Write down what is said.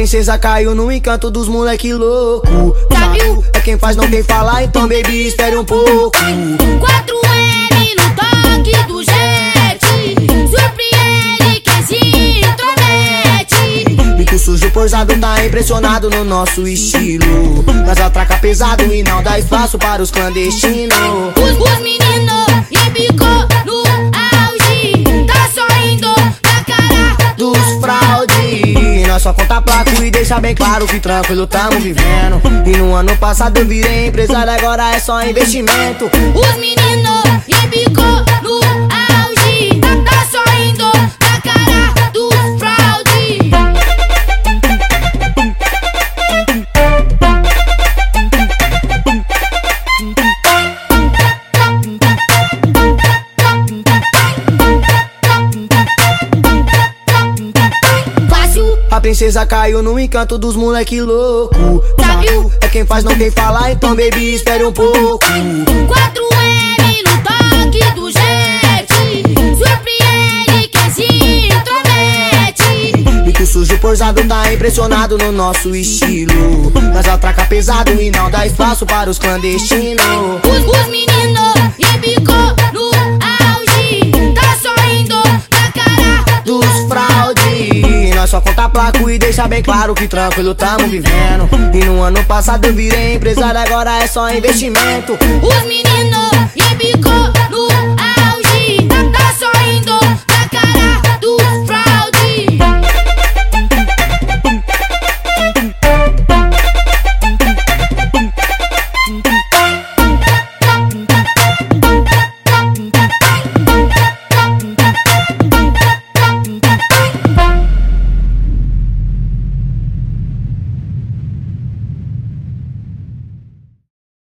princesa caiu no encanto dos moleque louco. É quem faz, não quem falar, então baby, espere um pouco. 4M no toque do jet. Surpreende quem se intromete. Bico sujo posado tá impressionado no nosso estilo. Nós atraca pesado e não dá espaço para os clandestinos. Os, os meninos embicou no deixa bem claro que tranquilo tamo vivendo. E no ano passado eu virei empresário, agora é só investimento. Os meninos A princesa caiu no encanto dos moleque louco. Sabe? É quem faz, não quem falar, então baby, espere um pouco. 4M no toque do jet. Surpreende quem se intromete. Bico sujo posado tá impressionado no nosso estilo. Nós atraca pesado e não dá espaço para os clandestinos. Os, os meninos embicou no deixa bem claro que tranquilo tamo vivendo. E no ano passado eu virei empresário, agora é só investimento. Os meninos